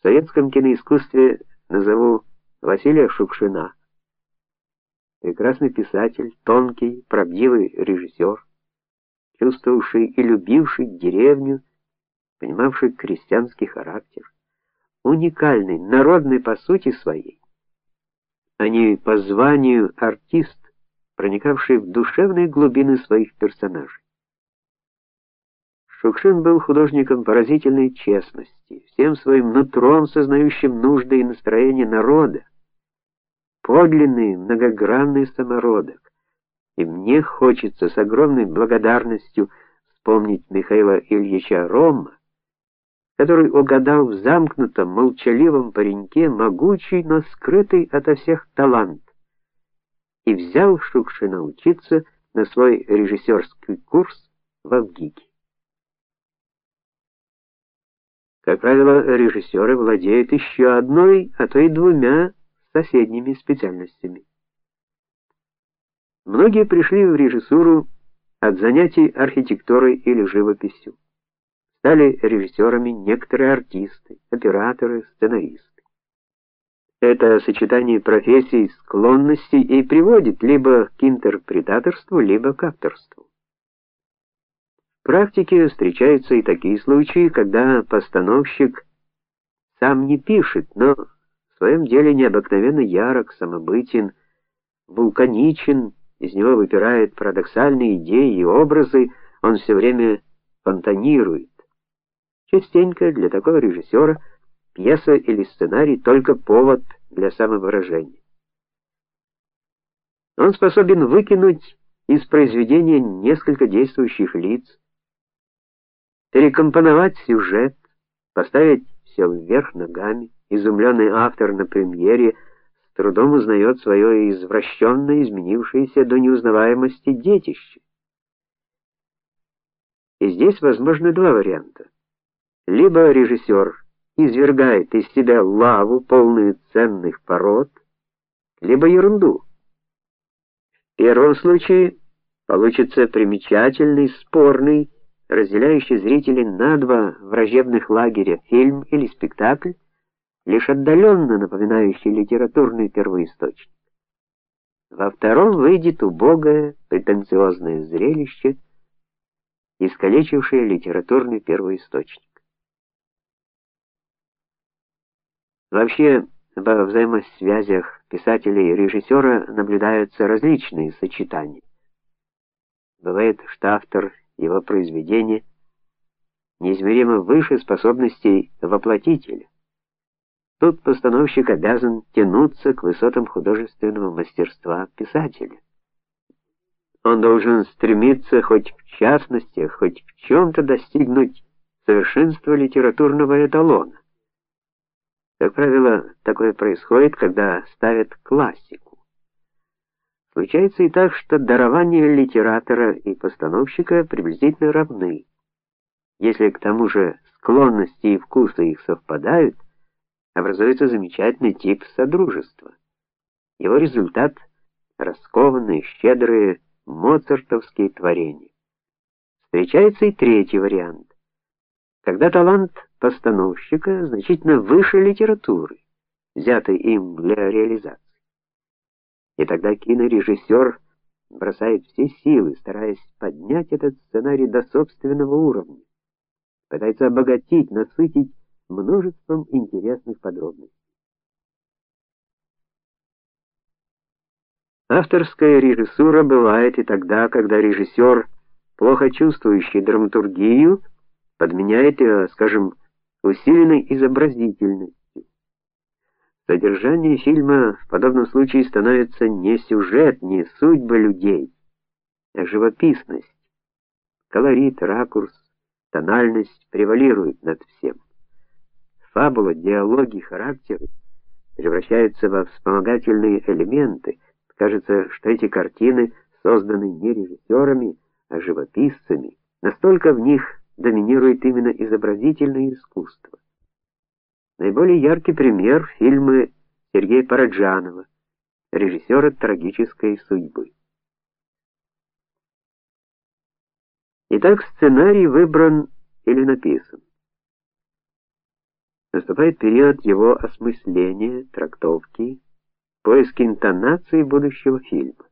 В советском киноискусстве назову Василия Шукшина. Прекрасный писатель, тонкий, правдивый режиссер, чувствовавший и любивший деревню, понимавший крестьянский характер, уникальный, народный по сути своей, а не по званию артист, проникавший в душевные глубины своих персонажей. Шукшин был художником поразительной честности, всем своим нутром сознающим нужды и настроения народа, подлинный многогранный самородок. И мне хочется с огромной благодарностью вспомнить Михаила Ильича Рома, который угадал в замкнутом, молчаливом пареньке могучий, но скрытый ото всех талант и взял Шукшина учиться на свой режиссерский курс в Авгике. Как правило, режиссеры владеют еще одной, а то и двумя соседними специальностями. Многие пришли в режиссуру от занятий архитектурой или живописью. Стали режиссерами некоторые артисты, операторы, сценаристы. Это сочетание профессий, склонностей и приводит либо к интерпретаторству, либо к авторству. В практике встречаются и такие случаи, когда постановщик сам не пишет, но в своем деле необыкновенно ярок, самобытен, вулканичен, из него выпирают парадоксальные идеи и образы, он все время фонтанирует. Частенько для такого режиссера пьеса или сценарий только повод для самовыражения. Он способен выкинуть из произведения несколько действующих лиц, перекомпоновать сюжет, поставить все вверх ногами. Изумленный автор на премьере с трудом узнает свое извращенное, изменившееся до неузнаваемости детище. И здесь возможны два варианта. Либо режиссер извергает из себя лаву, полную ценных пород, либо ерунду. В первом случае получится примечательный, спорный разделяющий зрителей на два враждебных лагеря фильм или спектакль, лишь отдаленно напоминающий литературный первоисточник. Во втором выйдет убогое, претенциозное зрелище, искалечившее литературный первоисточник. Вообще, во взаимосвязях писателя и режиссера наблюдаются различные сочетания. Бывает, что автор его произведения неизмеримо выше способностей воплотителя. Тут постановщик обязан тянуться к высотам художественного мастерства писателя. Он должен стремиться хоть в частности, хоть в чем то достигнуть совершенства литературного эталона. Как правило, такое происходит, когда ставят классику. Случается и так, что дарования литератора и постановщика приблизительно равны. Если к тому же склонности и вкусы их совпадают, образуется замечательный тип содружества. Его результат раскованные, щедрые моцартовские творения. Встречается и третий вариант. Когда талант постановщика значительно выше литературы, взятой им для реализации. И тогда кинорежиссер бросает все силы, стараясь поднять этот сценарий до собственного уровня. Пытается обогатить, насытить множеством интересных подробностей. Авторская режиссура бывает и тогда, когда режиссер, плохо чувствующий драматургию, подменяет ее, скажем, усиленной изобразительностью. Содержание фильма в подобном случае становится не сюжет, не судьба людей, а живописность. Колорит, ракурс, тональность превалируют над всем. Фабула, диалоги, характеры превращаются во вспомогательные элементы. Кажется, что эти картины созданы не режиссерами, а живописцами. Настолько в них доминирует именно изобразительное искусство. Наиболее яркий пример фильмы Сергея Параджанова, режиссера трагической судьбы. Итак, сценарий выбран или написан. Наступает период его осмысления, трактовки, поиска интонации будущего фильма.